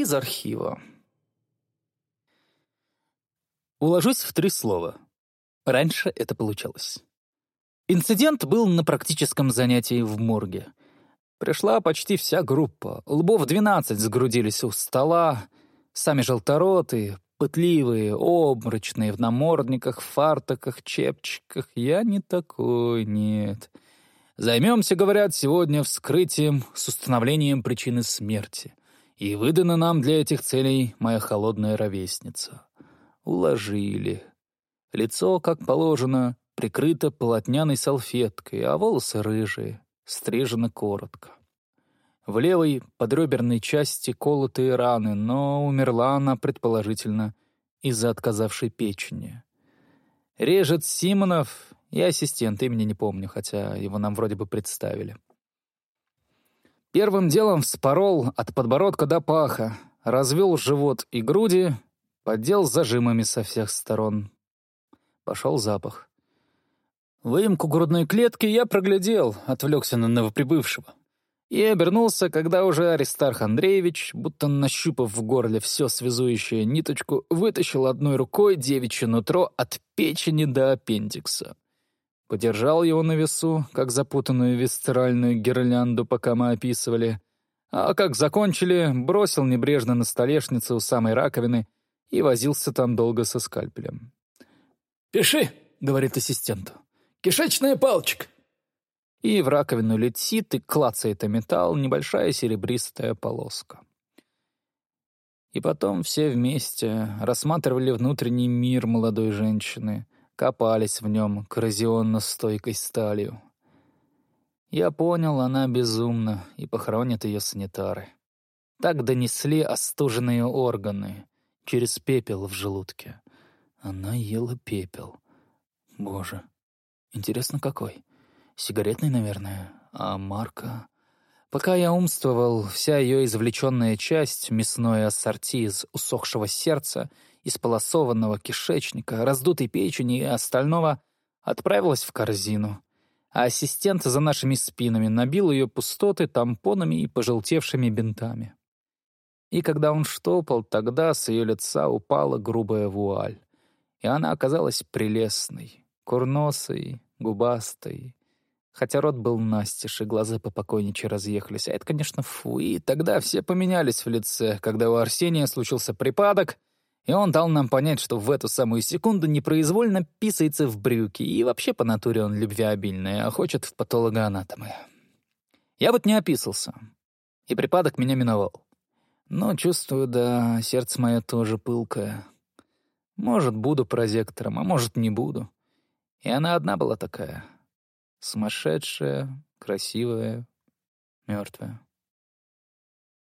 из архива. Уложусь в три слова. Раньше это получалось. Инцидент был на практическом занятии в морге. Пришла почти вся группа. Лбов двенадцать сгрудились у стола. Сами желторотые, пытливые, обморочные, в намордниках, фартуках, чепчиках. Я не такой, нет. Займемся, говорят, сегодня вскрытием с установлением причины смерти. И выдана нам для этих целей моя холодная ровесница. Уложили. Лицо, как положено, прикрыто полотняной салфеткой, а волосы рыжие, стрижены коротко. В левой подреберной части колотые раны, но умерла она, предположительно, из-за отказавшей печени. Режет Симонов и ассистент, имени не помню, хотя его нам вроде бы представили. Первым делом вспорол от подбородка до паха, развел живот и груди, поддел зажимами со всех сторон. Пошел запах. Выемку грудной клетки я проглядел, отвлекся на новоприбывшего. И обернулся, когда уже Аристарх Андреевич, будто нащупав в горле все связующее ниточку, вытащил одной рукой девичье нутро от печени до аппендикса. Подержал его на весу, как запутанную висцеральную гирлянду, пока мы описывали. А как закончили, бросил небрежно на столешницу у самой раковины и возился там долго со скальпелем. «Пиши», — говорит ассистенту. «Кишечная палочка». И в раковину летит и клацает о металл небольшая серебристая полоска. И потом все вместе рассматривали внутренний мир молодой женщины — копались в нем коррозионно-стойкой сталью. Я понял, она безумна, и похоронят ее санитары. Так донесли остуженные органы через пепел в желудке. Она ела пепел. Боже, интересно какой. Сигаретный, наверное, а марка... Пока я умствовал, вся ее извлеченная часть, мясное ассорти из усохшего сердца — исполосованного кишечника, раздутой печени и остального отправилась в корзину. А ассистент за нашими спинами набил ее пустоты тампонами и пожелтевшими бинтами. И когда он штопал, тогда с ее лица упала грубая вуаль. И она оказалась прелестной, курносой, губастой. Хотя рот был настежь, и глаза попокойниче разъехались. А это, конечно, фу. И тогда все поменялись в лице, когда у Арсения случился припадок, и он дал нам понять, что в эту самую секунду непроизвольно писается в брюки, и вообще по натуре он любвеобильный, а хочет в патологоанатомы. Я вот не описался, и припадок меня миновал. Но чувствую, да, сердце мое тоже пылкое. Может, буду прозектором, а может, не буду. И она одна была такая. Сумасшедшая, красивая, мертвая.